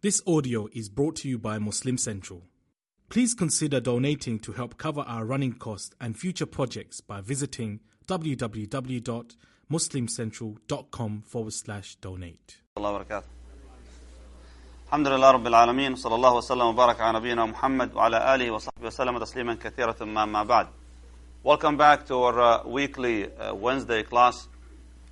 This audio is brought to you by Muslim Central. Please consider donating to help cover our running costs and future projects by visiting www.muslimcentral.com forward slash donate. الله وبركاته الحمد لله رب العالمين صلى الله وسلم وبارك على نبينا محمد وعلى آله وصحبه وسلم تسليما كثيرا ثم ما بعد Welcome back to our uh, weekly uh, Wednesday class.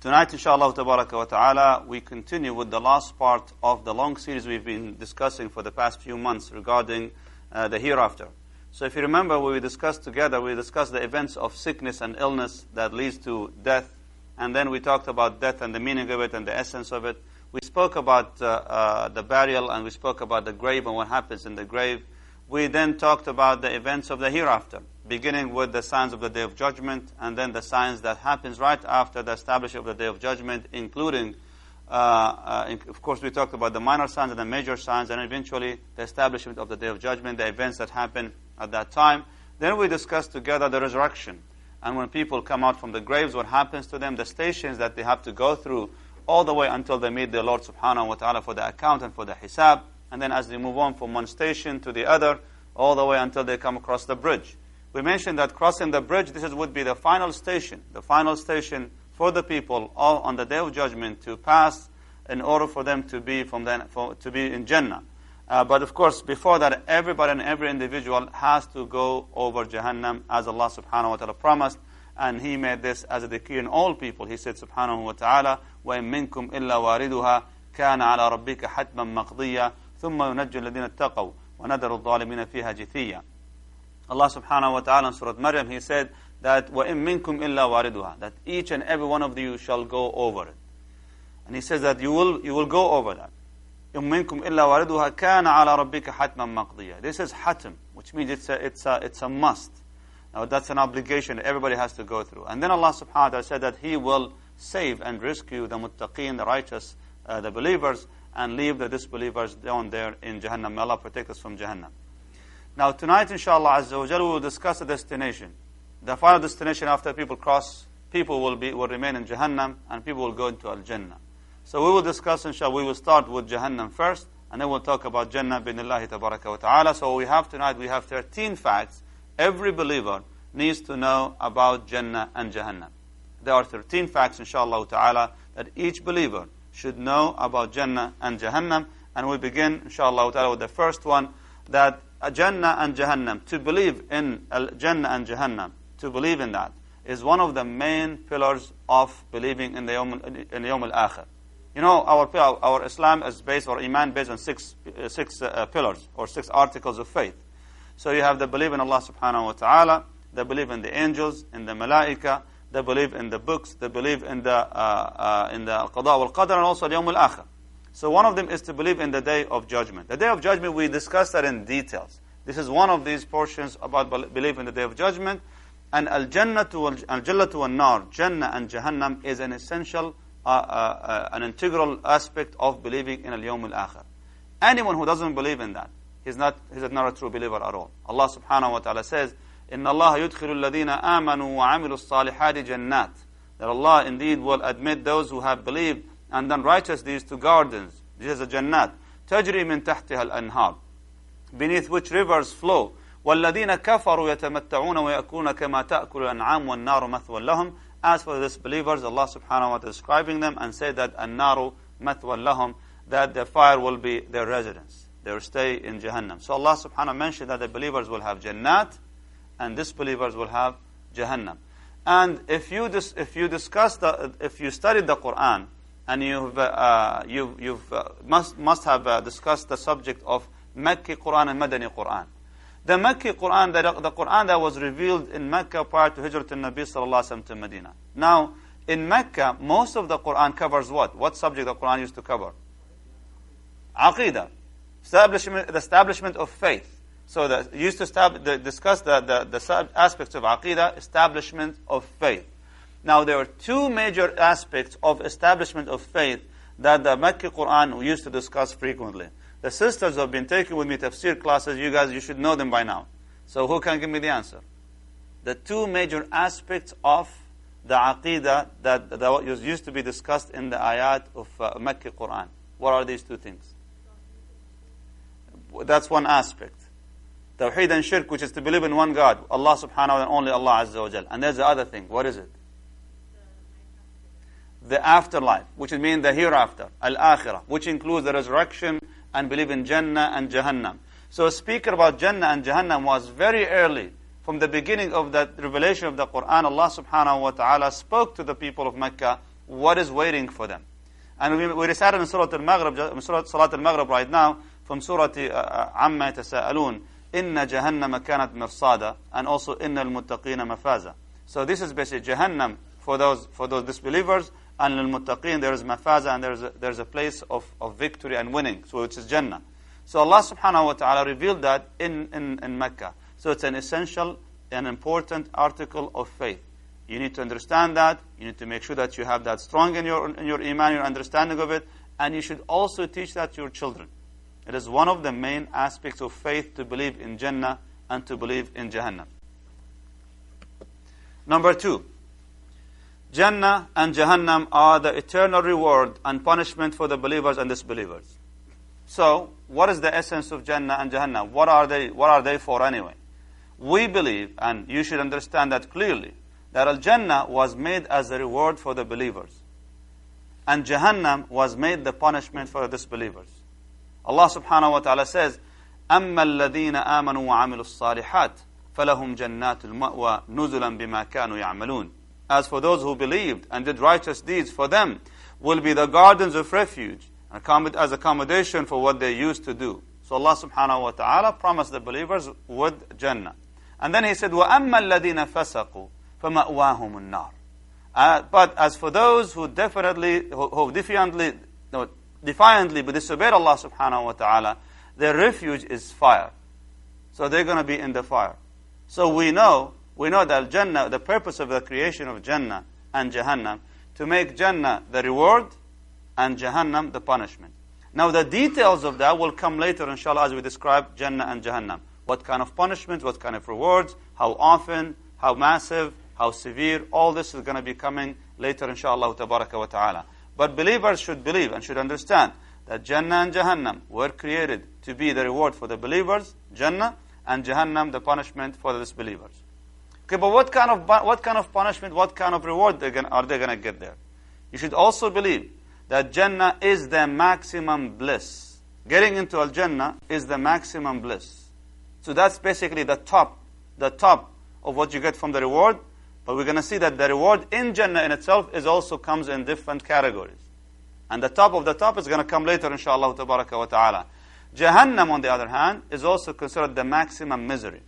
Tonight, inshallah tabaraka wa ta'ala, we continue with the last part of the long series we've been discussing for the past few months regarding uh, the hereafter. So if you remember, we discussed together, we discussed the events of sickness and illness that leads to death, and then we talked about death and the meaning of it and the essence of it. We spoke about uh, uh, the burial and we spoke about the grave and what happens in the grave. We then talked about the events of the hereafter, beginning with the signs of the day of judgment and then the signs that happens right after the establishment of the day of judgment, including, uh, uh, of course, we talked about the minor signs and the major signs and eventually the establishment of the day of judgment, the events that happen at that time. Then we discussed together the resurrection. And when people come out from the graves, what happens to them, the stations that they have to go through all the way until they meet the Lord subhanahu wa ta'ala for the account and for the hisab And then as they move on from one station to the other, all the way until they come across the bridge. We mentioned that crossing the bridge, this is, would be the final station, the final station for the people all on the day of judgment to pass in order for them to be from then, for, to be in Jannah. Uh, but of course, before that, everybody and every individual has to go over Jahannam as Allah subhanahu wa ta'ala promised. And He made this as a decree in all people. He said subhanahu wa ta'ala, وَإِن مِّنكُمْ إِلَّا وَارِدُهَا كَانَ عَلَى رَبِّكَ حَتْمًا مَقْضِيًّا ثُمَّ يُنَجِّ الَّذِينَ اتَّقَوْا وَنَذَرُ الظَّالِمِينَ فِيهَا جِثِيًّا Allah subhanahu wa ta'ala in Surah Maryam, He said that وَإِن مِّنكُمْ إِلَّا وَارِدُهَا That each and every one of you shall go over it. And He says that you will, you will go over that. إِن مِّنكُمْ إِلَّا وَارِدُهَا كَانَ عَلَى رَبِّكَ حَتْمًا مَقْضِيًّا This is hatim, which means it's a, it's a, it's a must. Now that's an obligation that everybody has to go through. And then Allah subhanahu wa ta'ala said that He will save and rescue the muttaqeen, the righteous, uh, the believers, and leave the disbelievers down there in Jahannam. May Allah protect us from Jahannam. Now tonight, inshallah, Azza wa Jalla, we will discuss the destination. The final destination after people cross, people will, be, will remain in Jahannam, and people will go into Al-Jannah. So we will discuss, inshallah, we will start with Jahannam first, and then we'll talk about Jannah tabaraka wa ta'ala. So we have tonight, we have 13 facts every believer needs to know about Jannah and Jahannam. There are 13 facts, inshallah ta'ala, that each believer should know about Jannah and Jahannam. And we begin, inshallah with the first one, that Jannah and Jahannam, to believe in Jannah and Jahannam, to believe in that, is one of the main pillars of believing in the Yawm, in the al-Akhir. You know, our, our Islam is based, or Iman based on six, uh, six uh, pillars, or six articles of faith. So you have the belief in Allah subhanahu wa ta'ala, the belief in the angels, in the malaika, the believe in the books, They believe in the, uh, uh, in the al-qada wal qadr, and also the yawm al-akhir. So one of them is to believe in the day of judgment. The day of judgment, we discussed that in details. This is one of these portions about belief in the day of judgment. And al-jannatu al-jannatu wal-nar, Jannah and Jahannam is an essential, uh, uh, an integral aspect of believing in al-yawm al-akhir. Anyone who doesn't believe in that, he's not, he's not a true believer at all. Allah subhanahu wa ta'ala says, إن الله يدخل الذين آمنوا وعملوا الصالحات جنات that Allah indeed will admit those who have believed and done righteous deeds to gardens. This is a jannat. تجري من تحتها الأنهار beneath which rivers flow. والذين كفروا يتمتعون ويأكلون كما تأكل الأنعام والنار مثوى لهم. As for the disbelievers, Allah subhanahu wa ta'ala describing them and say that النار مثوى لهم that the fire will be their residence. They will stay in Jahannam. So Allah subhanahu wa ta'ala mentioned that the believers will have Jannat and disbelievers will have Jahannam. And if you dis- if you discuss the if you studied the Quran and you've uh, you you've uh, must must have uh, discussed the subject of Mecca Quran and Madani Quran. The Mecca Quran, the, the Quran that was revealed in Mecca prior to Hijrat al-Nabi sallallahu alaihi wasallam to Medina. Now, in Mecca, most of the Quran covers what? What subject the Quran used to cover? Aqidah. Establishment, the establishment of faith. So the, used to stab, the, discuss the, the, the aspects of aqidah, establishment of faith. Now there are two major aspects of establishment of faith that the Mecca Quran used to discuss frequently. The sisters have been taking with me tafsir classes, you guys, you should know them by now. So who can give me the answer? The two major aspects of the aqidah that, that used to be discussed in the ayat of uh, Mecca Quran. What are these two things? that's one aspect. Tawheed and shirk, which is to believe in one God, Allah subhanahu wa ta'ala only Allah azza wa jal. And there's the other thing. What is it? The afterlife, which means the hereafter, al-akhirah, which includes the resurrection and believe in Jannah and Jahannam. So a speaker about Jannah and Jahannam was very early. From the beginning of the revelation of the Quran, Allah subhanahu wa ta'ala spoke to the people of Mecca what is waiting for them. And we, we recited in Surah Al-Maghrib, Surah Salat Al-Maghrib right now, from Surah uh, Amma Yatasa'alun, Inna Jahannam kanat mirsada, and also Inna al-muttaqina mafaza. So this is basically Jahannam for those, for those disbelievers, and al-muttaqin there is mafaza, and there is a, there is a place of, of victory and winning, so which is Jannah. So Allah subhanahu wa ta'ala revealed that in, in, in Mecca. So it's an essential and important article of faith. You need to understand that. You need to make sure that you have that strong in your, in your iman, your understanding of it. And you should also teach that to your children. It is one of the main aspects of faith to believe in Jannah and to believe in Jahannam. Number two, Jannah and Jahannam are the eternal reward and punishment for the believers and disbelievers. So, what is the essence of Jannah and Jahannam? What are they, what are they for anyway? We believe, and you should understand that clearly, that Al-Jannah was made as a reward for the believers. And Jahannam was made the punishment for the disbelievers. Allah subhanahu wa ta'ala says, أما الذين آمنوا وعملوا الصالحات فلهم جنات المأوى نزلا بما كانوا يعملون As for those who believed and did righteous deeds, for them will be the gardens of refuge as accommodation for what they used to do. So Allah subhanahu wa ta'ala promised the believers with Jannah. And then He said, وَأَمَّا الَّذِينَ فَسَقُوا فَمَأْوَاهُمُ النَّارِ uh, But as for those who definitely, who, who defiantly, no, defiantly but disobeyed Allah subhanahu wa ta'ala, their refuge is fire. So they're going to be in the fire. So we know, we know that Jannah, the purpose of the creation of Jannah and Jahannam, to make Jannah the reward and Jahannam the punishment. Now the details of that will come later inshallah as we describe Jannah and Jahannam. What kind of punishment, what kind of rewards, how often, how massive, how severe, all this is going to be coming later inshallah wa ta'ala. But believers should believe and should understand that Jannah and Jahannam were created to be the reward for the believers, Jannah, and Jahannam the punishment for the disbelievers. Okay, but what kind of what kind of punishment, what kind of reward gonna, are they going to get there? You should also believe that Jannah is the maximum bliss. Getting into Al Jannah is the maximum bliss. So that's basically the top, the top of what you get from the reward. But we're going to see that the reward in Jannah in itself is also comes in different categories. And the top of the top is going to come later, inshallah wa ta'ala. Jahannam, on the other hand, is also considered the maximum misery.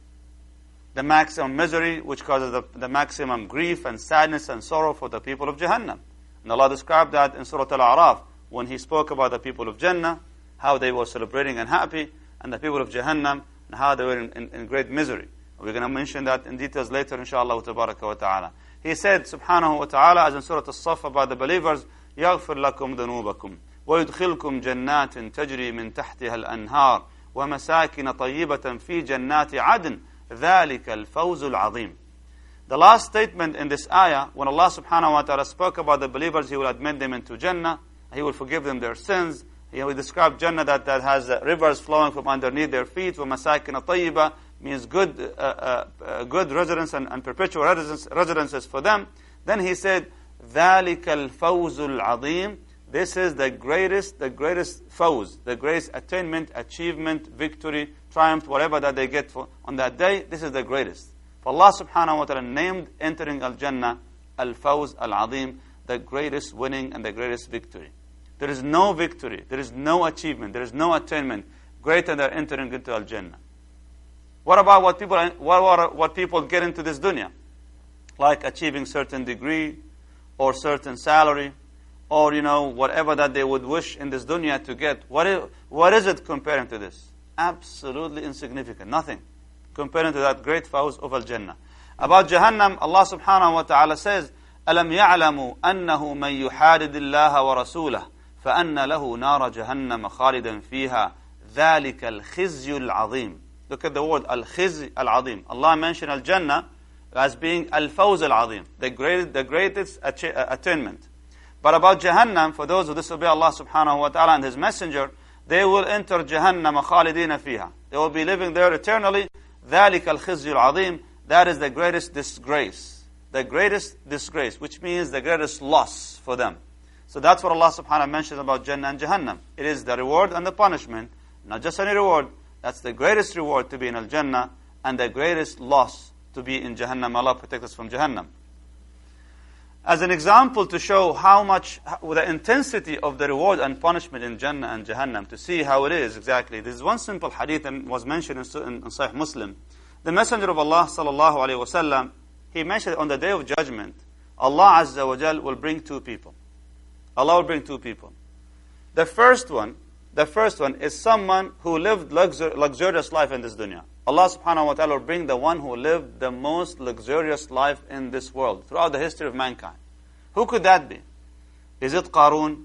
The maximum misery, which causes the, the maximum grief and sadness and sorrow for the people of Jahannam. And Allah described that in Surah Al-A'raf when He spoke about the people of Jannah, how they were celebrating and happy, and the people of Jahannam, and how they were in, in, in great misery. We're going to mention that in details later, inshallah wa ta'ala. He said, subhanahu wa ta'ala, as in Surah Al-Saf about the believers, يغفر لكم ذنوبكم ويدخلكم جنات تجري من تحتها الأنهار ومساكن طيبة في جنات عدن ذلك الفوز العظيم the last statement in this ayah, when Allah subhanahu wa ta'ala spoke about the believers, He will admit them into Jannah, He will forgive them their sins. He will describe Jannah that, that has uh, rivers flowing from underneath their feet. وَمَسَاكِنَ طَيِّبَةً means good, uh, uh, uh, good residence and, and perpetual residence, residences for them. Then He said, ذَلِكَ الْفَوْزُ الْعَظِيمُ This is the greatest, the greatest fawz, the greatest attainment, achievement, victory, triumph, whatever that they get for, on that day. This is the greatest. For Allah subhanahu wa ta'ala named entering Al-Jannah Al-Fawz Al-Azim, the greatest winning and the greatest victory. There is no victory, there is no achievement, there is no attainment greater than entering into Al-Jannah. What about what people, what, what people get into this dunya? Like achieving certain degree, or certain salary, or you know, whatever that they would wish in this dunya to get. What is, what is it comparing to this? Absolutely insignificant, nothing comparing to that great fawz of Al-Jannah. About Jahannam, Allah subhanahu wa ta'ala says, ألم يعلموا أنه من يحادد الله ورسوله فأن له نار جهنم خالدا فيها ذلك الخزي العظيم Look at the word al-khizy al-azim. Allah mentioned al-Jannah as being al-fawz al-azim, the, great, the greatest attainment. But about Jahannam, for those who disobey Allah subhanahu wa ta'ala and His Messenger, they will enter Jahannam khalidina fiha. They will be living there eternally. ذلك الخزي العظيم. That is the greatest disgrace. The greatest disgrace, which means the greatest loss for them. So that's what Allah subhanahu wa ta'ala mentions about Jannah and Jahannam. It is the reward and the punishment. Not just any reward. that's the greatest reward to be in Al-Jannah and the greatest loss to be in Jahannam. Allah protect us from Jahannam. As an example to show how much, the intensity of the reward and punishment in Jannah and Jahannam, to see how it is exactly. This is one simple hadith and was mentioned in, in, Sahih Muslim. The Messenger of Allah sallallahu alayhi wasallam, he mentioned on the day of judgment, Allah Azza wa Jal will bring two people. Allah will bring two people. The first one, the first one is someone who lived luxur- luxurious life in this dunya. Allah subhanahu wa ta'ala will bring the one who lived the most luxurious life in this world throughout the history of mankind. Who could that be? Is it Qarun?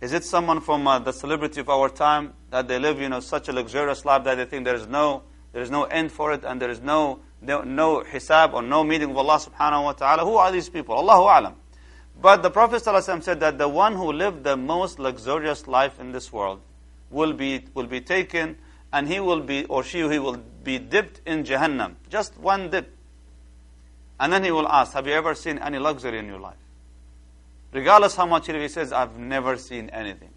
Is it someone from uh, the celebrity of our time that they live, you know, such a luxurious life that they think there is no, there is no end for it and there is no, no, no hisab or no meeting with Allah subhanahu wa ta'ala? Who are these people? Allahu alam. But the Prophet ﷺ said that the one who lived the most luxurious life in this world will be, will be taken and he will be, or she, he will be dipped in Jahannam. Just one dip. And then he will ask, have you ever seen any luxury in your life? Regardless how much he says, I've never seen anything.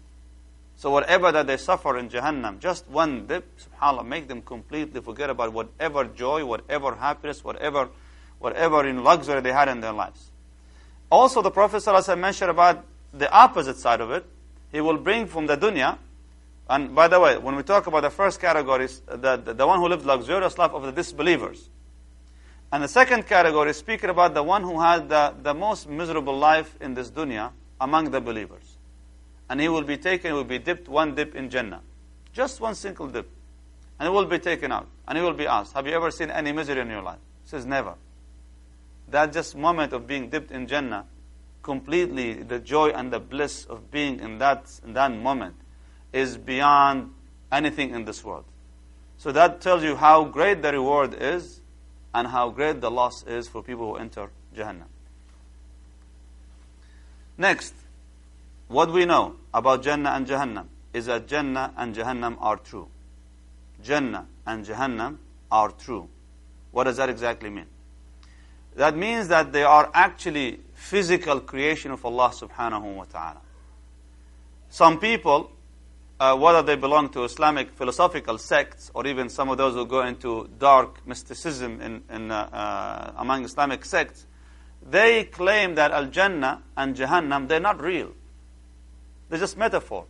So whatever that they suffer in Jahannam, just one dip, subhanAllah, make them completely forget about whatever joy, whatever happiness, whatever, whatever in luxury they had in their lives. Also, the Prophet ﷺ mentioned about the opposite side of it. He will bring from the dunya, and by the way, when we talk about the first category, the, the, the one who lived luxurious life of the disbelievers. And the second category is speaking about the one who had the, the most miserable life in this dunya among the believers. And he will be taken, he will be dipped one dip in Jannah. Just one single dip. And he will be taken out. And he will be asked, have you ever seen any misery in your life? He says, never. That just moment of being dipped in Jannah, completely the joy and the bliss of being in that, in that moment is beyond anything in this world. So that tells you how great the reward is and how great the loss is for people who enter Jahannam. Next, what we know about Jannah and Jahannam is that Jannah and Jahannam are true. Jannah and Jahannam are true. What does that exactly mean? That means that they are actually physical creation of Allah subhanahu wa ta'ala. Some people uh, whether they belong to Islamic philosophical sects or even some of those who go into dark mysticism in, in, uh, uh, among Islamic sects, they claim that Al Jannah and Jahannam, they're not real. They're just metaphor.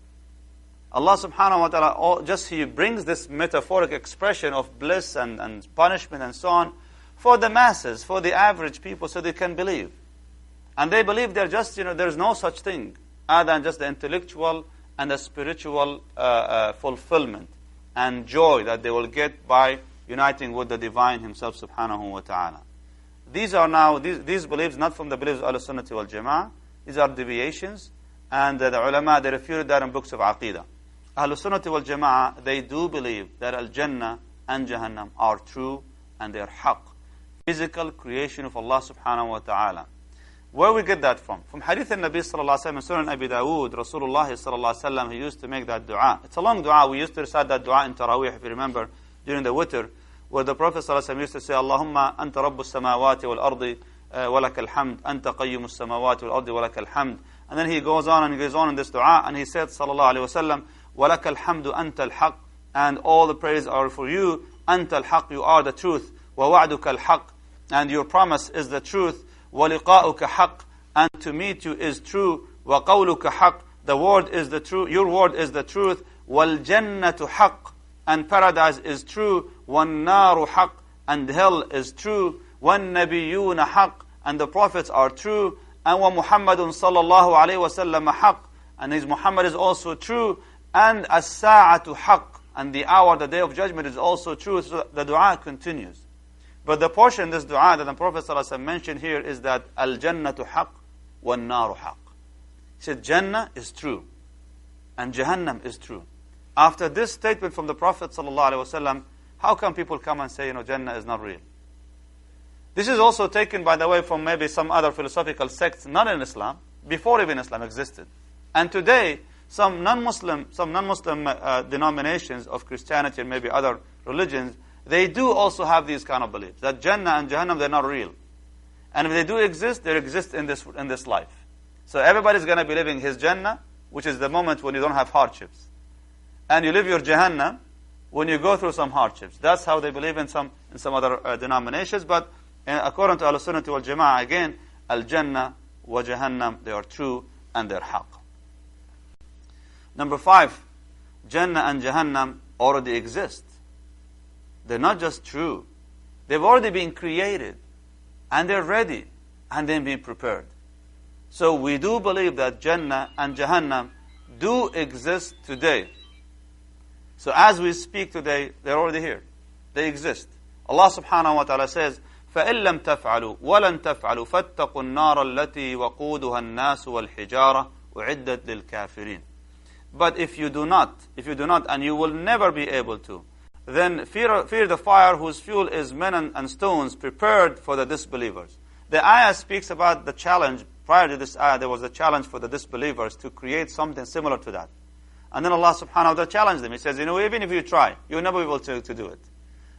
Allah subhanahu wa ta'ala just He brings this metaphoric expression of bliss and, and punishment and so on for the masses, for the average people, so they can believe. And they believe they're just, you know, there's no such thing other than just the intellectual and the spiritual uh, uh, fulfillment and joy that they will get by uniting with the divine himself subhanahu wa ta'ala. These are now, these, these beliefs not from the beliefs of Al-Sunnah wal Jama'ah, these are deviations, and uh, the ulama, they refuted that in books of Aqidah. Ahl-Sunnah wal Jama'ah, they do believe that Al-Jannah and Jahannam are true and they are haqq physical creation of Allah subhanahu wa ta'ala. Where we get that from? From hadith al-Nabi sallallahu alayhi wa sallam, Abi Dawood, Rasulullah sallallahu alayhi wa sallam, he used to make that dua. It's a long dua. We used to recite that dua in Taraweeh, if you remember, during the winter, where the Prophet sallallahu alayhi wa sallam used to say, Allahumma anta rabbu samawati wal-ardi uh, walakal hamd, anta qayyimu samawati wal-ardi walakal hamd. And then he goes on and goes on in this dua, and he said, sallallahu alayhi wa sallam, walakal hamdu anta al-haq, and all the praise are for you, anta al-haq, you are the truth, wa wa'duka al-haq, and your promise is the truth. وَلِقَاءُكَ حَقٌّ And to meet you is true. وَقَوْلُكَ حَقٌّ The word is the true, Your word is the truth. وَالْجَنَّةُ حَقٌّ And paradise is true. وَالنَّارُ حَقٌّ And hell is true. وَالنَّبِيُّونَ حَقٌّ And the prophets are true. And وَمُحَمَّدٌ sallallahu alayhi wasallam حَقٌّ And his Muhammad is also true. And as-sa'atu حَقٌّ And the hour, the day of judgment is also true. So the dua continues. But the portion, this dua that the Prophet ﷺ mentioned here is that Al-Jannatu haq wa naru haq. He said, Jannah is true and Jahannam is true. After this statement from the Prophet ﷺ, how can people come and say, you know, Jannah is not real? This is also taken, by the way, from maybe some other philosophical sects, not in Islam, before even Islam existed. And today, some non-Muslim, some non-Muslim uh, denominations of Christianity and maybe other religions, they do also have these kind of beliefs that Jannah and Jahannam they're not real, and if they do exist, they exist in this in this life. So everybody's going to be living his Jannah, which is the moment when you don't have hardships, and you live your Jahannam when you go through some hardships. That's how they believe in some in some other uh, denominations. But uh, according to Al-Sunnah wal Jama'ah, again, Al-Jannah wa Jahannam, they are true and they're haqq. Number five, Jannah and Jahannam already exist. They're not just true. They've already been created and they're ready and they've been prepared. So we do believe that Jannah and Jahannam do exist today. So as we speak today, they're already here. They exist. Allah subhanahu wa ta'ala says, فإن لم تفعلوا ولن تفعلوا فاتقوا النار التي وقودها الناس والحجارة أعدت للكافرين. But if you do not, if you do not, and you will never be able to, then fear, fear the fire whose fuel is men and, and stones prepared for the disbelievers. The ayah speaks about the challenge. Prior to this ayah, there was a challenge for the disbelievers to create something similar to that. And then Allah subhanahu wa ta'ala challenged them. He says, you know, even if you try, you'll never be able to, to do it.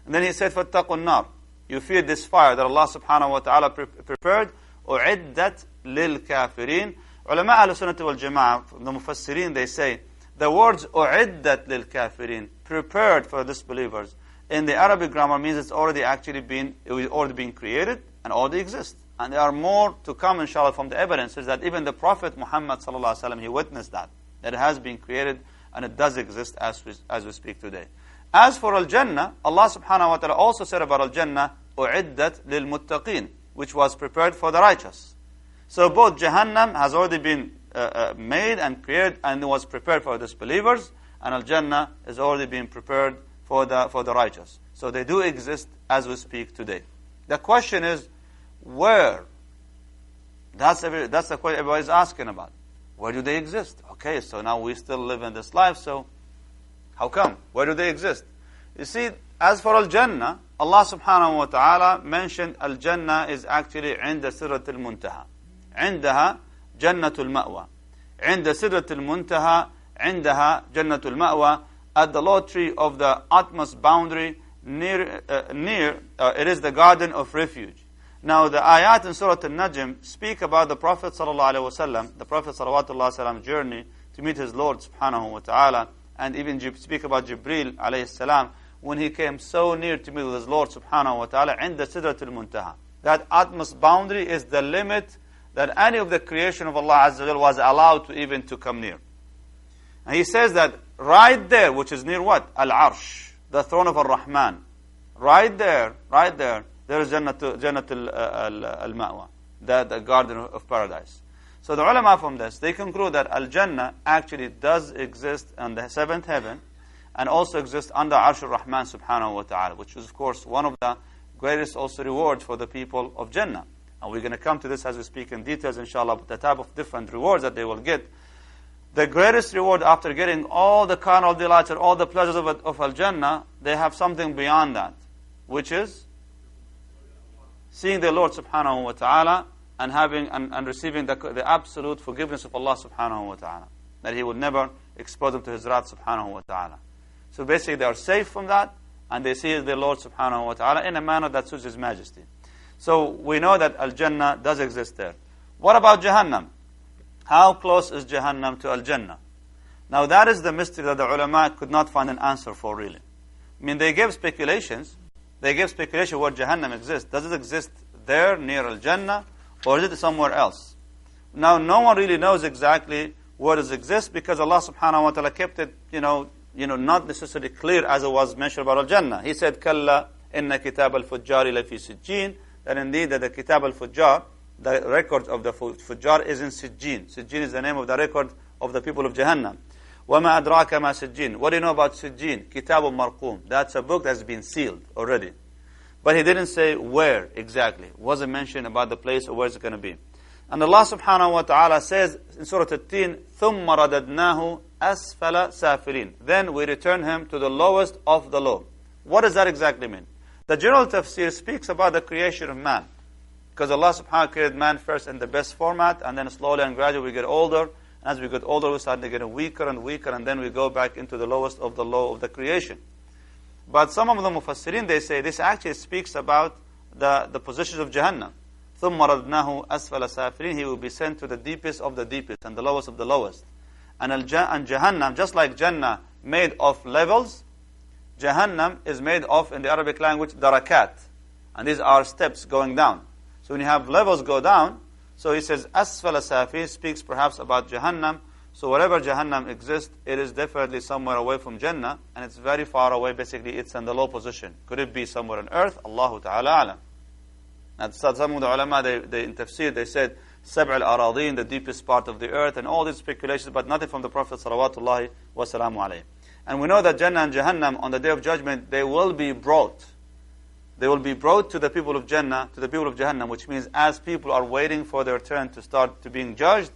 And then He said, فَاتَّقُوا النَّارِ You fear this fire that Allah subhanahu wa ta'ala pre prepared, أُعِدَّتْ لِلْكَافِرِينَ Ulama al-Sunnah wal-Jama'ah, the Mufassirin, they say, the words أُعِدَّتْ لِلْكَافِرِينَ Prepared for disbelievers. In the Arabic grammar means it's already actually been, it was already been created and already exists. And there are more to come, inshallah, from the evidences that even the Prophet Muhammad sallallahu alaihi wasallam he witnessed that. That it has been created and it does exist as we, as we speak today. As for Al-Jannah, Allah subhanahu wa ta'ala also said about Al-Jannah, أُعِدَّتْ لِلْمُتَّقِينَ Which was prepared for the righteous. So both Jahannam has already been uh, uh, made and created and was prepared for disbelievers, and Al-Jannah is already being prepared for the, for the righteous. So they do exist as we speak today. The question is, where? That's, every, that's the question everybody's asking about. Where do they exist? Okay, so now we still live in this life, so how come? Where do they exist? You see, as for Al-Jannah, Allah subhanahu wa ta'ala mentioned Al-Jannah is actually عند سدرة المنتهى. عندها جنة المأوى عند سدرة المنتهى عندها جنة المأوى at the lote tree of the utmost boundary near, uh, near uh, it is the garden of refuge. Now the ayat in Surah Al-Najm speak about the Prophet ﷺ, the Prophet ﷺ's journey to meet his Lord subhanahu wa ta'ala, and even speak about Jibril alayhi salam, when he came so near to meet his Lord subhanahu wa ta'ala, and the المنتهى Muntaha. That utmost boundary is the limit that any of the creation of Allah Azza wa was allowed to even to come near. And he says that right there, which is near what? Al-Arsh, the throne of Ar-Rahman. Right there, right there, there is Jannat, Jannat uh, uh, al-Ma'wa, the, the garden of paradise. So the ulama from this, they conclude that Al-Jannah actually does exist in the seventh heaven and also exists under Arsh al-Rahman subhanahu wa ta'ala, which is of course one of the greatest also rewards for the people of Jannah. And we're going to come to this as we speak in details, inshallah, the type of different rewards that they will get. The greatest reward after getting all the carnal delights and all the pleasures of, of Al-Jannah, they have something beyond that, which is seeing the Lord subhanahu wa ta'ala and having and, and receiving the, the absolute forgiveness of Allah subhanahu wa ta'ala. That He would never expose them to His wrath subhanahu wa ta'ala. So basically they are safe from that and they see the Lord subhanahu wa ta'ala in a manner that suits His majesty. So we know that Al-Jannah does exist there. What about Jahannam? How close is Jahannam to Al-Jannah? Now that is the mystery that the ulama could not find an answer for really. I mean, they gave speculations. They gave speculation where Jahannam exists. Does it exist there near Al-Jannah or is it somewhere else? Now no one really knows exactly where it exists because Allah subhanahu wa ta'ala kept it, you know, you know, not necessarily clear as it was mentioned about Al-Jannah. He said, Kalla inna kitab al-fujjari lafi sijjin. And indeed that the Kitab al-Fujjar, the record of the Fujjar is in Sijjin. Sijjin is the name of the record of the people of Jahannam. وَمَا أَدْرَاكَ مَا سجين. What do you know about Sijjin? Kitab al-Marqum. That's a book that's been sealed already. But he didn't say where exactly. It wasn't mentioned about the place or where it's going to be. And Allah subhanahu wa ta'ala says in Surah 13, ثُمَّ رَدَدْنَاهُ أَسْفَلَ سَافِلِينَ Then we return him to the lowest of the low. What does that exactly mean? The general tafsir speaks about the creation of man. Because Allah subhanahu wa ta'ala created man first in the best format, and then slowly and gradually we get older. As we get older, we start getting weaker and weaker, and then we go back into the lowest of the low of the creation. But some of the mufassirin, they say this actually speaks about the, the positions of Jahannam. ثُمَّ رَدْنَاهُ أَسْفَلَ سَافِرِينَ He will be sent to the deepest of the deepest and the lowest of the lowest. And, and Jahannam, just like Jannah, made of levels, Jahannam is made of, in the Arabic language, darakat. And these are steps going down. So when you have levels go down, so he says, Asfala Safi speaks perhaps about Jahannam. So wherever Jahannam exists, it is definitely somewhere away from Jannah, and it's very far away. Basically, it's in the low position. Could it be somewhere on earth? Allahu Ta'ala alam. And some of the ulama, they, they, in tafsir, they said, Sab' al-aradin, the deepest part of the earth, and all these speculations, but nothing from the Prophet wa salamu alayhi. And we know that Jannah and Jahannam, on the Day of Judgment, they will be brought they will be brought to the people of Jannah, to the people of Jahannam, which means as people are waiting for their turn to start to being judged,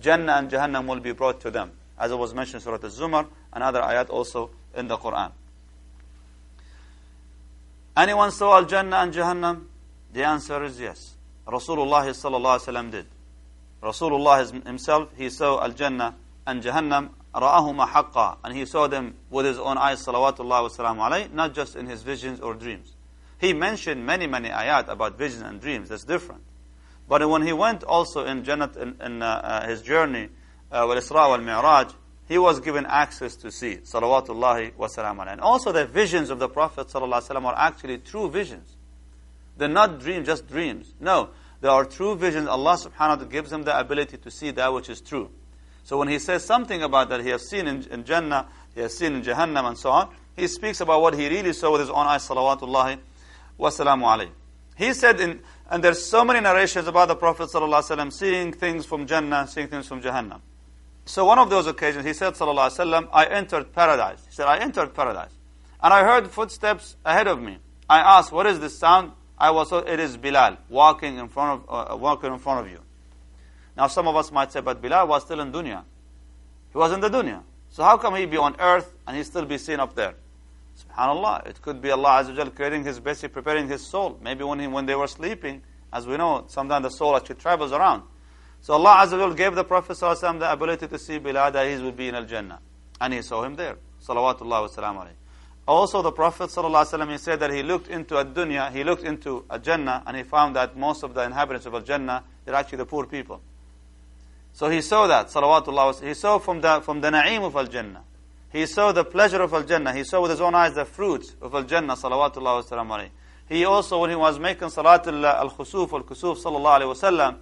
Jannah and Jahannam will be brought to them. As it was mentioned in Surah Al-Zumar, another ayat also in the Quran. Anyone saw Al-Jannah and Jahannam? The answer is yes. Rasulullah sallallahu did. Rasulullah himself, he saw Al-Jannah and Jahannam, ra'ahuma haqqa, and he saw them with his own eyes, salawatullah wa salam not just in his visions or dreams. He mentioned many, many ayat about visions and dreams. That's different. But when he went also in Jannat, in, in uh, uh, his journey, uh, wal Isra wal Mi'raj, he was given access to see. Salawatullahi wa salam And also the visions of the Prophet sallallahu are actually true visions. They're not dreams, just dreams. No, they are true visions. Allah subhanahu wa ta'ala gives him the ability to see that which is true. So when he says something about that he has seen in, in Jannah, he has seen in Jahannam and so on, he speaks about what he really saw with his own eyes, salawatullahi wasalamu alayhi. He said, in, and there's so many narrations about the Prophet ﷺ seeing things from Jannah, seeing things from Jahannam. So one of those occasions, he said, ﷺ, I entered paradise. He said, I entered paradise. And I heard footsteps ahead of me. I asked, what is this sound? I was told, it is Bilal, walking in front of, uh, walking in front of you. Now some of us might say, but Bilal was still in dunya. He was in the dunya. So how come he be on earth and he still be seen up there? Subhanallah, it could be Allah Azza wa creating his basic, preparing his soul. Maybe when, he, when they were sleeping, as we know, sometimes the soul actually travels around. So Allah Azza wa gave the Prophet ﷺ the ability to see Bilal that he would be in Al-Jannah. And he saw him there. Salawatullah wa salam alayhi. Also the Prophet ﷺ, he said that he looked into a dunya, he looked into a Jannah, and he found that most of the inhabitants of Al-Jannah, they're actually the poor people. So he saw that, salawatullah, he saw from the, from the na'im of Al-Jannah. He saw the pleasure of Al-Jannah. He saw with his own eyes the fruit of Al-Jannah, salawatullah wasalam He also, when he was making Salat uh, al-Khusuf, al-Kusuf, sallallahu alayhi wasallam,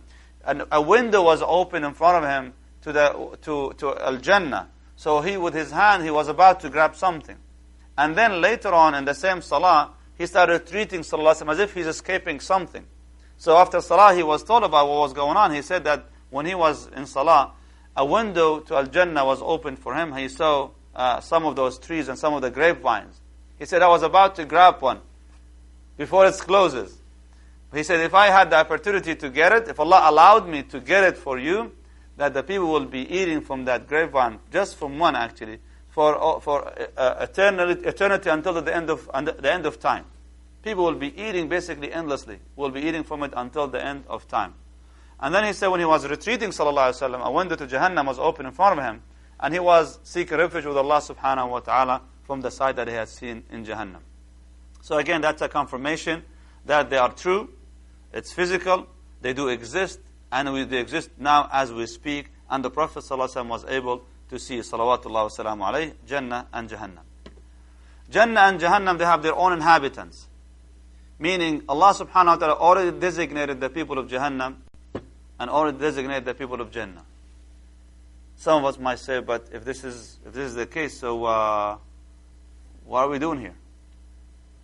and a window was open in front of him to the to, to Al-Jannah. So he, with his hand, he was about to grab something. And then later on in the same Salah, he started treating Sallallahu as if he's escaping something. So after Salah, he was told about what was going on. He said that when he was in Salah, a window to Al-Jannah was opened for him. He saw uh, some of those trees and some of the grapevines. He said, I was about to grab one before it closes. He said, if I had the opportunity to get it, if Allah allowed me to get it for you, that the people will be eating from that grapevine, just from one actually, for, uh, for uh, eternity, eternity until the end, of, the end of time. People will be eating basically endlessly, will be eating from it until the end of time. And then he said when he was retreating, sallallahu alaihi wasallam, a window to Jahannam was open in front of him. And he was seeking refuge with Allah subhanahu wa ta'ala from the sight that he had seen in Jahannam. So again, that's a confirmation that they are true, it's physical, they do exist, and we, they exist now as we speak, and the Prophet ﷺ was able to see salawatullah wa alayhi, Jannah and Jahannam. Jannah and Jahannam, they have their own inhabitants. Meaning, Allah subhanahu wa ta'ala already designated the people of Jahannam and already designate the people of Jannah. Some of us might say, but if this is, if this is the case, so uh, what are we doing here?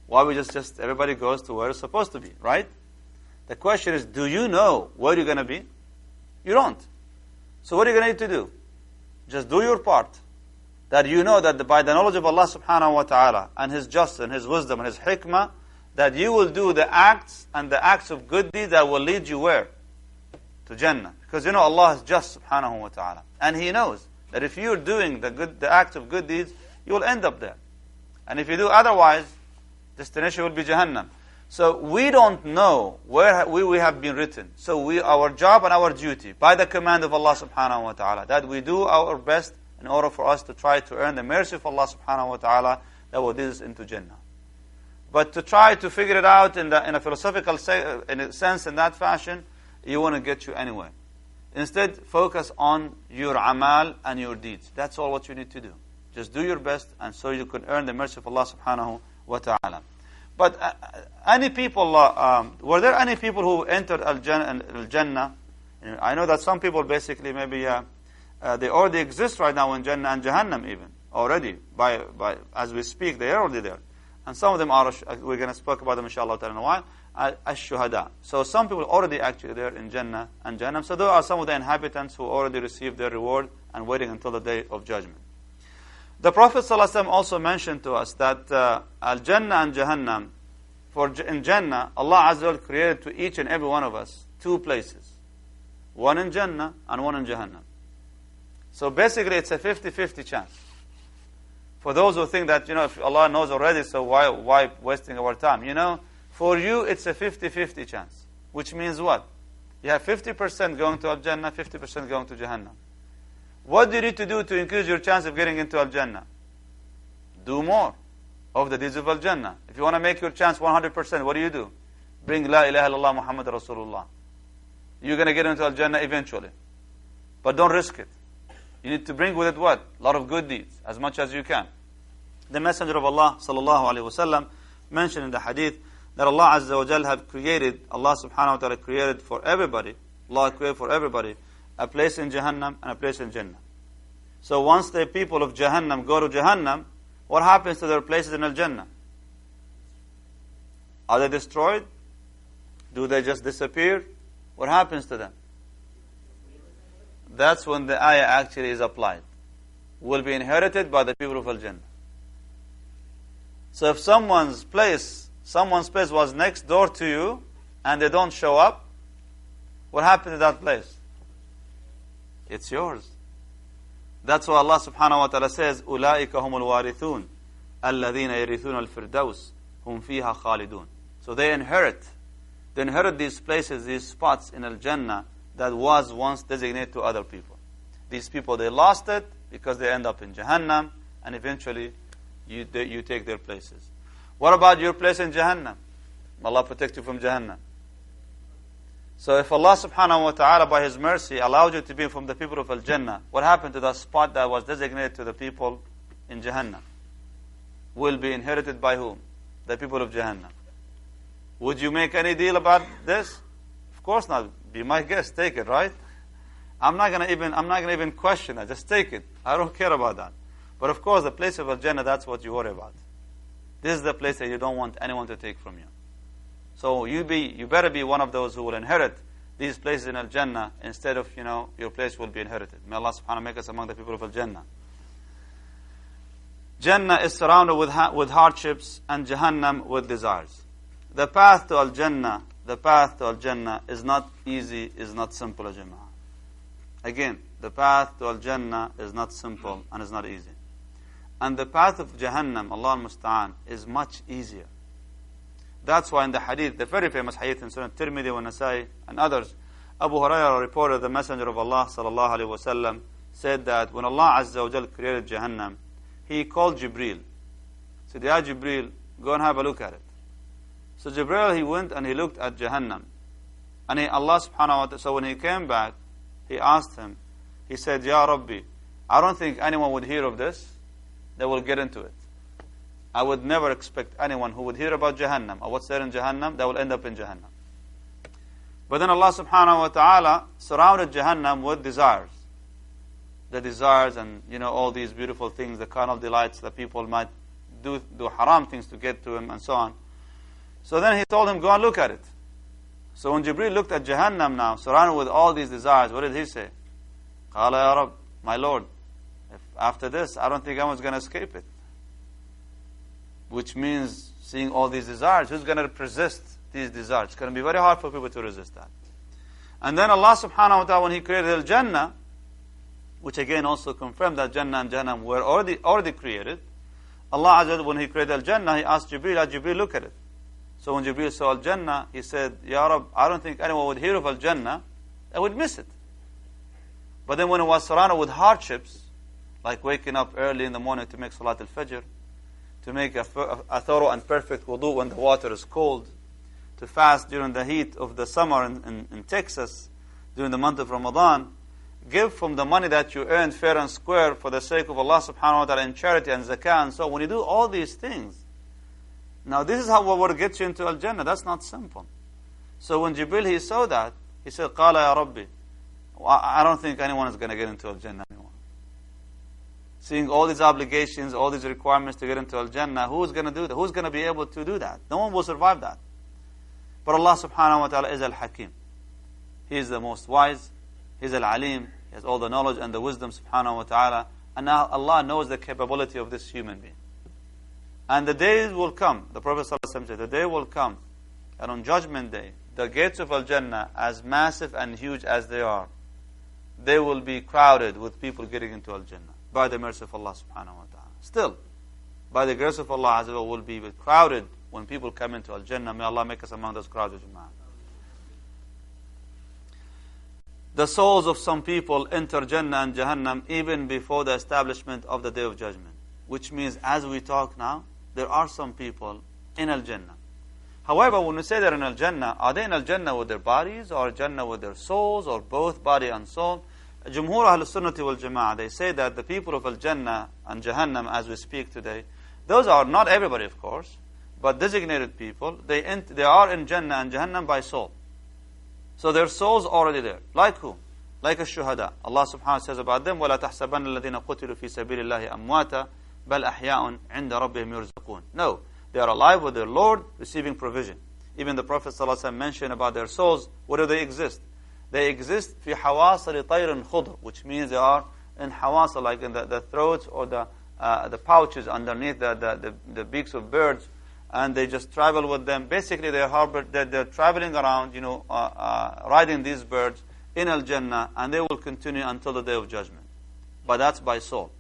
Why we just, just everybody goes to where it's supposed to be, right? The question is, do you know where you're going to be? You don't. So what are you going to need to do? Just do your part. That you know that by the knowledge of Allah subhanahu wa ta'ala and His justice and His wisdom and His hikmah, that you will do the acts and the acts of good deeds that will lead you where? To Jannah. Because you know Allah is just subhanahu wa ta'ala. And He knows that if you're doing the good, the acts of good deeds, you will end up there. And if you do otherwise, destination will be Jahannam. So we don't know where we, we have been written. So we, our job and our duty, by the command of Allah subhanahu wa ta'ala, that we do our best in order for us to try to earn the mercy of Allah subhanahu wa ta'ala that will lead us into Jannah. But to try to figure it out in, the, in a philosophical se- uh, in a sense, in that fashion, you won't get you anywhere. Instead, focus on your amal and your deeds. That's all what you need to do. Just do your best, and so you can earn the mercy of Allah subhanahu wa ta'ala. But uh, any people, uh, um, were there any people who entered Al-Jannah? I know that some people basically maybe, uh, uh, they already exist right now in Jannah and Jahannam even, already. By, by, as we speak, they are already there. And some of them are, uh, we're going to speak about them inshallah in a while, ash-shuhada. So some people already actually there in Jannah and Jahannam. So there are some of the inhabitants who already received their reward and waiting until the day of judgment. The Prophet ﷺ also mentioned to us that uh, Al-Jannah and Jahannam, for in Jannah, Allah Azza wa created to each and every one of us two places. One in Jannah and one in Jahannam. So basically it's a 50-50 chance. For those who think that, you know, if Allah knows already, so why, why wasting our time? You know, for you it's a 50-50 chance. Which means what? You have 50% going to Al-Jannah, 50% going to Jahannam. What do you need to do to increase your chance of getting into Al-Jannah? Do more of the deeds of Al-Jannah. If you want to make your chance 100%, what do you do? Bring La ilaha illallah Muhammad Rasulullah. You're going to get into Al-Jannah eventually. But don't risk it. You need to bring with it what? A lot of good deeds, as much as you can. The Messenger of Allah sallallahu alaihi wasallam mentioned in the hadith that Allah Azza wa Jal have created, Allah subhanahu wa ta'ala created for everybody, Allah created for everybody, a place in Jahannam and a place in Jannah. So once the people of Jahannam go to Jahannam, what happens to their places in Al-Jannah? Are they destroyed? Do they just disappear? What happens to them? That's when the ayah actually is applied. Will be inherited by the people of Al-Jannah. So if someone's place, someone's place was next door to you, and they don't show up, what happened to that place? It's yours. That's why Allah subhanahu wa ta'ala says, أُولَٰئِكَ هُمُ الْوَارِثُونَ الَّذِينَ يَرِثُونَ الْفِرْدَوْسِ هُمْ فِيهَا خَالِدُونَ So they inherit. They inherit these places, these spots in Al-Jannah that was once designated to other people. These people, they lost it because they end up in Jahannam and eventually you, they, you take their places. What about your place in Jahannam? Allah protect you from Jahannam. So if Allah subhanahu wa ta'ala by His mercy allowed you to be from the people of Al-Jannah, what happened to that spot that was designated to the people in Jahannam? Will be inherited by whom? The people of Jahannam. Would you make any deal about this? Of course not. Be my guest. Take it, right? I'm not gonna even I'm not gonna even question that. Just take it. I don't care about that. But of course, the place of Al-Jannah, that's what you worry about. This is the place that you don't want anyone to take from you. So you be, you better be one of those who will inherit these places in Al-Jannah instead of, you know, your place will be inherited. May Allah subhanahu make us among the people of Al-Jannah. Jannah is surrounded with, ha- with hardships and Jahannam with desires. The path to Al-Jannah, the path to Al-Jannah is not easy, is not simple, Jama'ah. Again, the path to Al-Jannah is not simple and is not easy. And the path of Jahannam, Allah al-Musta'an, is much easier. That's why in the hadith, the very famous hadith in Sunan Tirmidhi wa Nasai and others, Abu Hurairah reported the Messenger of Allah sallallahu said that when Allah Azza wa Jal created Jahannam, He called Jibril. Said, Ya Jibril, go and have a look at it. So Jibril, he went and he looked at Jahannam. And he, Allah subhanahu wa ta'ala, so when he came back, he asked him, he said, Ya Rabbi, I don't think anyone would hear of this. They will get into it. I would never expect anyone who would hear about Jahannam or what's there in Jahannam, they will end up in Jahannam. But then Allah subhanahu wa ta'ala surrounded Jahannam with desires. The desires and, you know, all these beautiful things, the carnal delights that people might do, do haram things to get to him and so on. So then he told him, go and look at it. So when Jibril looked at Jahannam now, surrounded with all these desires, what did he say? قال يا رب, my Lord, if after this, I don't think anyone's going to escape it which means seeing all these desires. Who's going to resist these desires? It's going to be very hard for people to resist that. And then Allah subhanahu wa ta'ala, when He created Al Jannah, which again also confirmed that Jannah and Jahannam were already, already created, Allah Azza when He created Al Jannah, He asked Jibril, Jibril, look at it. So when Jibril saw Al-Jannah, he said, Ya Rab, I don't think anyone would hear of Al-Jannah, I would miss it. But then when it was surrounded with hardships, like waking up early in the morning to make Salat al-Fajr, to make a, a thorough and perfect wudu when the water is cold, to fast during the heat of the summer in, in, in Texas, during the month of Ramadan, give from the money that you earn fair and square for the sake of Allah subhanahu wa ta'ala in charity and zakah and so when you do all these things, now this is how what will get you into Al-Jannah. That's not simple. So when Jibril he saw that, he said, Qala ya Rabbi, I don't think anyone is going to get into Al-Jannah anymore. Seeing all these obligations, all these requirements to get into Al-Jannah, who's going to do that? Who's going to be able to do that? No one will survive that. But Allah subhanahu wa ta'ala is Al-Hakim. He is the most wise. He is Al-Alim. He has all the knowledge and the wisdom subhanahu wa ta'ala. And now Allah knows the capability of this human being. And the days will come, the Prophet ﷺ said, the day will come, and on Judgment Day, the gates of Al-Jannah, as massive and huge as they are, they will be crowded with people getting into Al-Jannah by the mercy of Allah subhanahu wa ta'ala. Still, by the grace of Allah Azza will be crowded when people come into Al-Jannah. May Allah make us among those crowded Jama'ah. The souls of some people enter Jannah and Jahannam even before the establishment of the Day of Judgment. Which means, as we talk now, there are some people in Al Jannah. However, when we say they're in Al Jannah, are they in Al Jannah with their bodies, or Jannah with their souls, or both body and soul? Jumhur Ahl Sunnati wal Jama'ah, they say that the people of Al Jannah and Jahannam, as we speak today, those are not everybody, of course, but designated people. They, they are in Jannah and Jahannam by soul. So their souls already there. Like who? Like a shuhada. Allah subhanahu wa ta'ala says about them, وَلَا تَحْسَبَنَّ الَّذِينَ قُتِلُوا فِي سَبِيلِ اللَّهِ أَمْوَاتًا بَلْ أَحْيَاءٌ عِنْدَ رَبِّهِمْ يُرْزَقُونَ No, they are alive with their Lord, receiving provision. Even the Prophet ﷺ mentioned about their souls, where do they exist? They exist fi hawasil tayrin khudr, which means they are in hawasa, like in the, the throats or the, uh, the pouches underneath the, the, the, the, beaks of birds, and they just travel with them. Basically, they're, they're, they're traveling around, you know, uh, uh, riding these birds in Al-Jannah, and they will continue until the Day of Judgment. But that's by soul.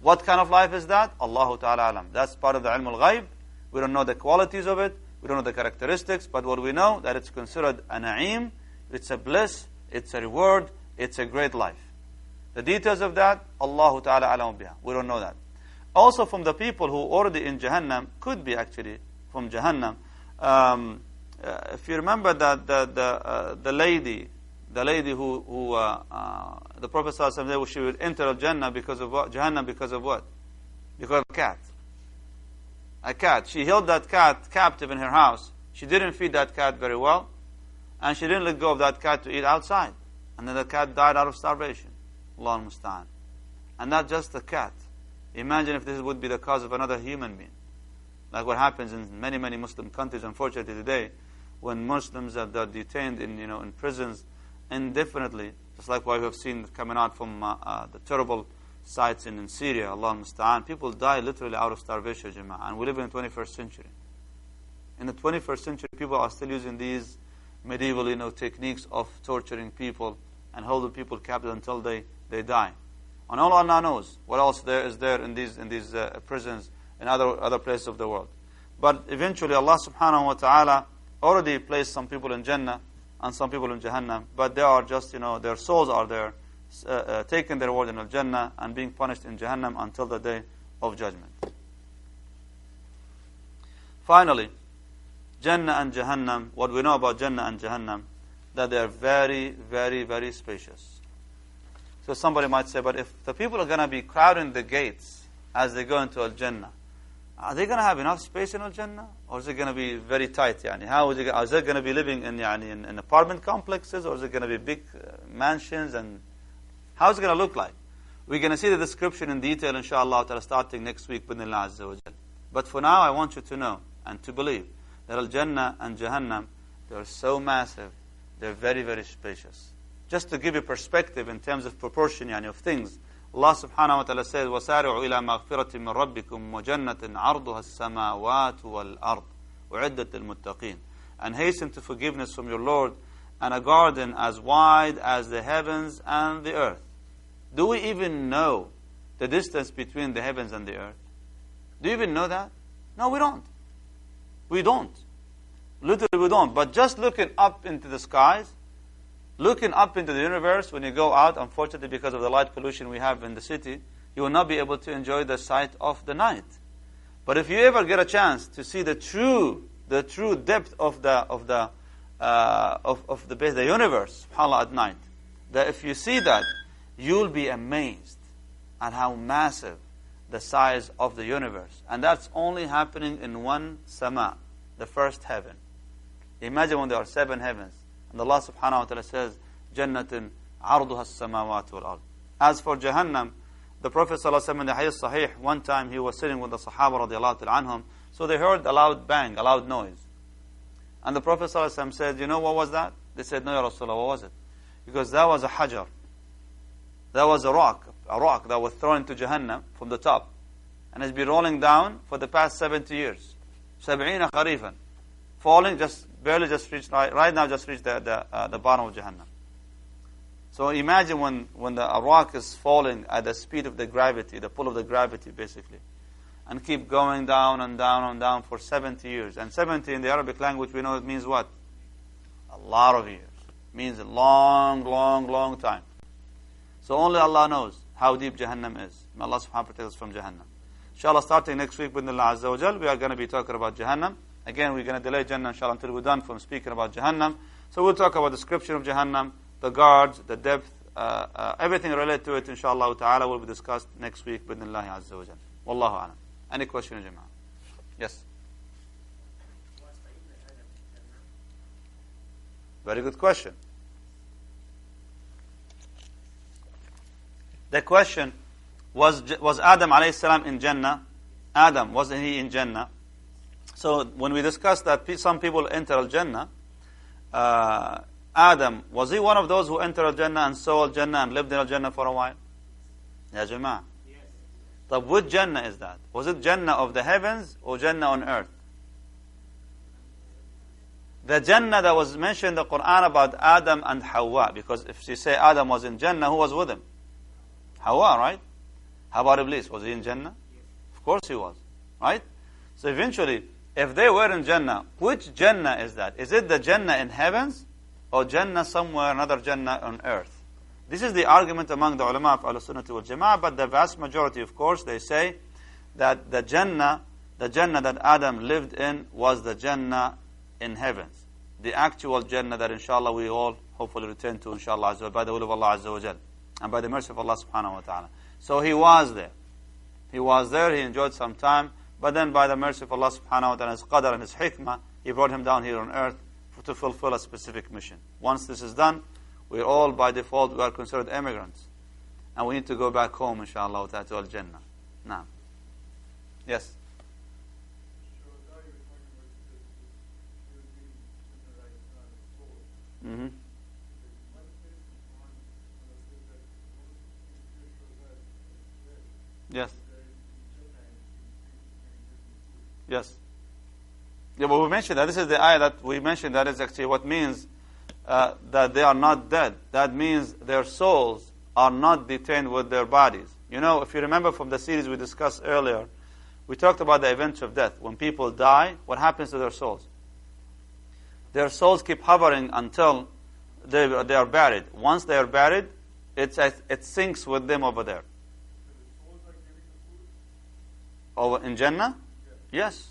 What kind of life is that? Allahu Ta'ala alam. That's part of the ilm al-ghaib. We don't know the qualities of it. We don't know the characteristics. But what we know, that it's considered a na'im. It's a bliss. It's a reward. It's a great life. The details of that, Allahu Ta'ala alam biha. We don't know that. Also from the people who already in Jahannam, could be actually from Jahannam. Um, uh, if you remember that the, the, uh, the lady the lady who, who uh, uh, the Prophet said she would enter Jannah because of what? Jahannam because of what? Because of a cat. A cat. She held that cat captive in her house. She didn't feed that cat very well. And she didn't let go of that cat to eat outside. And then the cat died out of starvation. Allah musta'an. And not just the cat. Imagine if this would be the cause of another human being. Like what happens in many, many Muslim countries, unfortunately, today, when Muslims are detained in, you know, in prisons indefinitely, just like what we have seen coming out from uh, uh, the terrible sites in, in Syria, Allah musta'an. People die literally out of starvation, Jama'ah. And we live in the 21st century. In the 21st century, people are still using these medieval, you know, techniques of torturing people and holding people captive until they, they die. And all Allah knows what else there is there in these, in these uh, prisons and other, other places of the world. But eventually, Allah subhanahu wa ta'ala already placed some people in Jannah and some people in Jahannam, but they are just, you know, their souls are there, uh, uh, taking their reward in Jannah and being punished in Jahannam until the day of judgment. Finally, Jannah and Jahannam, what we know about Jannah and Jahannam, that they are very, very, very spacious. So somebody might say, but if the people are going to be crowding the gates as they go into Al Jannah, are they going to have enough space in Al Jannah? Or is it going to be very tight? Yani? How is it, is it going to be living in, yani, in, in apartment complexes? Or is it going to be big uh, mansions? And how is it going to look like? We're going to see the description in detail, inshallah, starting next week Allah Azza wa But for now, I want you to know and to believe that Al Jannah and Jahannam, they're so massive, they're very, very spacious. Just to give you perspective in terms of proportion yani, of things, Allah subhanahu wa ta'ala says, وَسَارِعُوا إِلَى مَغْفِرَةٍ مِّن رَبِّكُمْ وَجَنَّةٍ عَرْضُهَا السَّمَاوَاتُ وَالْأَرْضُ وَعِدَّةِ الْمُتَّقِينَ And hasten to forgiveness from your Lord and a garden as wide as the heavens and the earth. Do we even know the distance between the heavens and the earth? Do you even know that? No, we don't. We don't. Literally, we don't. But just looking up into the skies, looking up into the universe, when you go out, unfortunately, because of the light pollution we have in the city, you will not be able to enjoy the sight of the night. But if you ever get a chance to see the true, the true depth of the of the uh, of, of the the universe, subhanAllah, at night, that if you see that, you'll be amazed at how massive the size of the universe. And that's only happening in one sama, the first heaven. Imagine when there are seven heavens. And Allah subhanahu wa ta'ala says, Jannatin arduha as-samawati wal As for Jahannam, the Prophet ﷺ in the Hadith Sahih, one time he was sitting with the Sahaba radiallahu anhum, so they heard a loud bang, a loud noise. And the Prophet ﷺ said, you know what was that? They said, no, Ya Rasulullah, what was it? Because that was a hajar. That was a rock, a rock that was thrown into Jahannam from the top. And has been rolling down for the past 70 years. Sab'ina kharifan. Falling, just barely just reached, right now just reached the, the, uh, the bottom of Jahannam. So imagine when, when the rock is falling at the speed of the gravity, the pull of the gravity basically, and keep going down and down and down for 70 years. And 70 in the Arabic language we know it means what? A lot of years. It means a long, long, long time. So only Allah knows how deep Jahannam is. May Allah subhanahu wa ta'ala protect us from Jahannam. Inshallah, starting next week with Allah Azza wa Jal, we are going to be talking about Jahannam. Again, we're going to delay Jannah, inshallah, until we're done from speaking about Jahannam. So we'll talk about the description of Jahannam, the guards, the depth, uh, uh, everything related to it, inshallah ta'ala, will be discussed next week with Allah Azza wa Jal. Wallahu alam. Any question, Jama'ah? Yes? Very good question. The question was was Adam salam in Jannah? Adam wasn't he in Jannah? So when we discussed that some people enter Al Jannah, uh, Adam, was he one of those who entered Al-Jannah and saw Al-Jannah and lived in Al-Jannah for a while? Ya Jama'ah. Yes. But which Jannah is that? Was it Jannah of the heavens or Jannah on earth? The Jannah that was mentioned in the Quran about Adam and Hawa, because if you say Adam was in Jannah, who was with him? Hawa, right? How about Iblis? Was he in Jannah? Of course he was, right? So eventually, if they were in Jannah, which Jannah is that? Is it the Jannah in heavens or Jannah somewhere, another Jannah on earth. This is the argument among the ulama of Al-Sunnah wal Jama'ah, but the vast majority, of course, they say that the Jannah, the Jannah that Adam lived in was the Jannah in heavens. The actual Jannah that inshallah we all hopefully return to inshallah by the will of Allah Azza wa Jal, and by the mercy of Allah subhanahu wa ta'ala. So he was there. He was there, he enjoyed some time, but then by the mercy of Allah subhanahu wa ta'ala, his qadr and his hikmah, he brought him down here on earth to fulfill a specific mission. Once this is done, we're all by default, we are considered immigrants. And we need to go back home, inshallah, to Al Jannah. Now. Yes? Mm-hmm. Yes. Yes. Yeah, but we mentioned that this is the ayah that we mentioned that is actually what means uh, that they are not dead. That means their souls are not detained with their bodies. You know, if you remember from the series we discussed earlier, we talked about the events of death. When people die, what happens to their souls? Their souls keep hovering until they, they are buried. Once they are buried, it's, it sinks with them over there. Over in Jannah? Yes.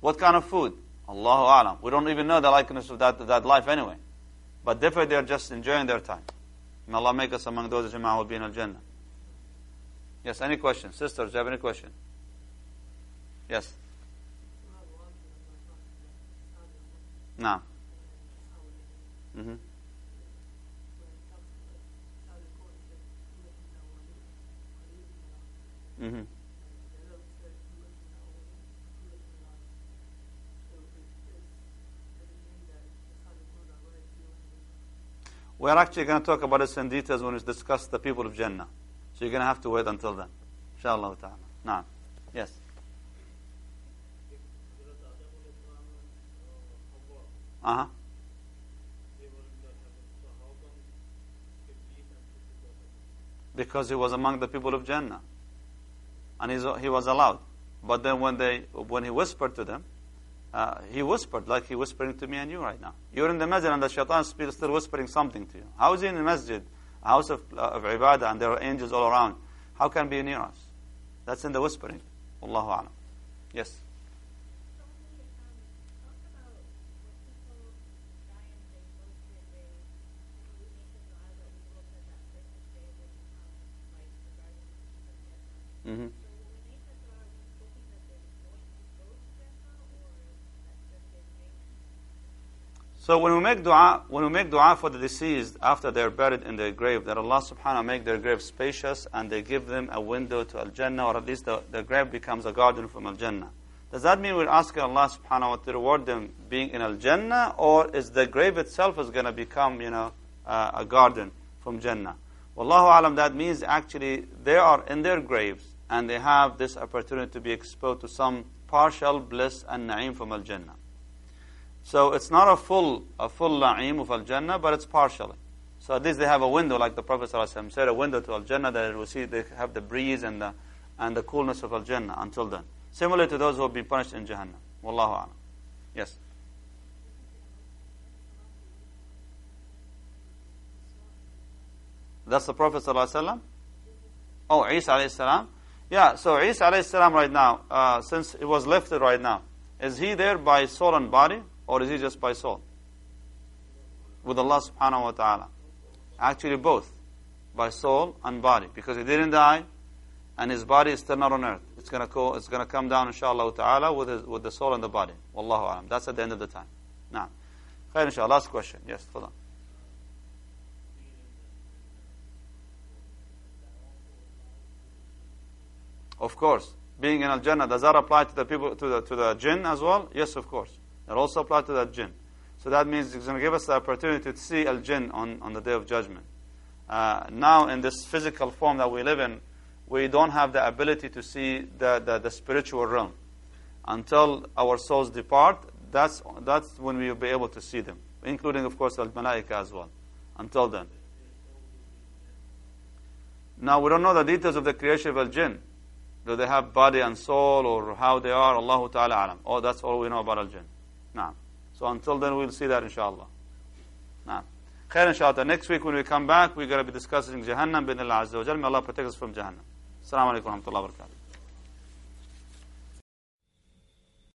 What kind of food? Allahu Alam. We don't even know the likeness of that, that life anyway. But definitely they're just enjoying their time. May Allah make us among those who will be in Al-Jannah. Yes, any questions? Sisters, do you have any question? Yes. No. Mm-hmm. Mm-hmm. We are actually going to talk about this in details when we discuss the people of Jannah. So you're going to have to wait until then. Inshallah ta'ala. Nah. Yes. Uh-huh. Because he was among the people of Jannah. And he was allowed. But then when they when he whispered to them, uh, he whispered like he whispering to me and you right now. You're in the masjid and the shaitan is still whispering something to you. How is he in the masjid, a house of, uh, of ibadah, and there are angels all around? How can be near us? That's in the whispering. Allahu Alam. Yes. Mm-hmm. So when we make dua, when we make dua for the deceased after they're buried in their grave, that Allah subhanahu wa ta'ala make their grave spacious and they give them a window to Al-Jannah or at least the, the grave becomes a garden from Al-Jannah. Does that mean we're asking Allah subhanahu wa ta'ala to reward them being in Al-Jannah or is the grave itself is going to become, you know, uh, a garden from Jannah? Wallahu alam, that means actually they are in their graves and they have this opportunity to be exposed to some partial bliss and na'im from Al-Jannah. So it's not a full a full na'im of Al-Jannah, but it's partially. So at least they have a window, like the Prophet ﷺ said, a window to Al-Jannah that will see they have the breeze and the and the coolness of Al-Jannah until then. Similar to those who have been punished in Jahannam. Wallahu a'lam. Yes. That's the Prophet ﷺ? Oh, Isa alayhi salam. Yeah, so Isa alayhi salam right now, uh, since it was lifted right now, is he there by soul and body? Or is he just by soul? With Allah subhanahu wa ta'ala. Actually both. By soul and body. Because he didn't die and his body is still not on earth. It's gonna go, it's gonna come down inshallah ta'ala with his, with the soul and the body. Wallahu alam. That's at the end of the time. Now. Inshallah. Last question. Yes, hold on. Of course. Being in Al Jannah, does that apply to the people to the to the jinn as well? Yes, of course. It also applies to that jinn. So that means it's going to give us the opportunity to see al jinn on, on the day of judgment. Uh, now, in this physical form that we live in, we don't have the ability to see the, the, the spiritual realm. Until our souls depart, that's, that's when we will be able to see them, including, of course, al malaika as well. Until then. Now, we don't know the details of the creation of al jinn. Do they have body and soul or how they are? Allahu Ta'ala alam. Oh, that's all we know about al jinn. Nah. So until then, we'll see that inshallah. Nah. Khair inshallah. Next week when we come back, we're going to be discussing Jahannam bin Allah Azza wa May Allah protect us from Jahannam. Assalamu alaikum wa rahmatullahi wa barakatuh.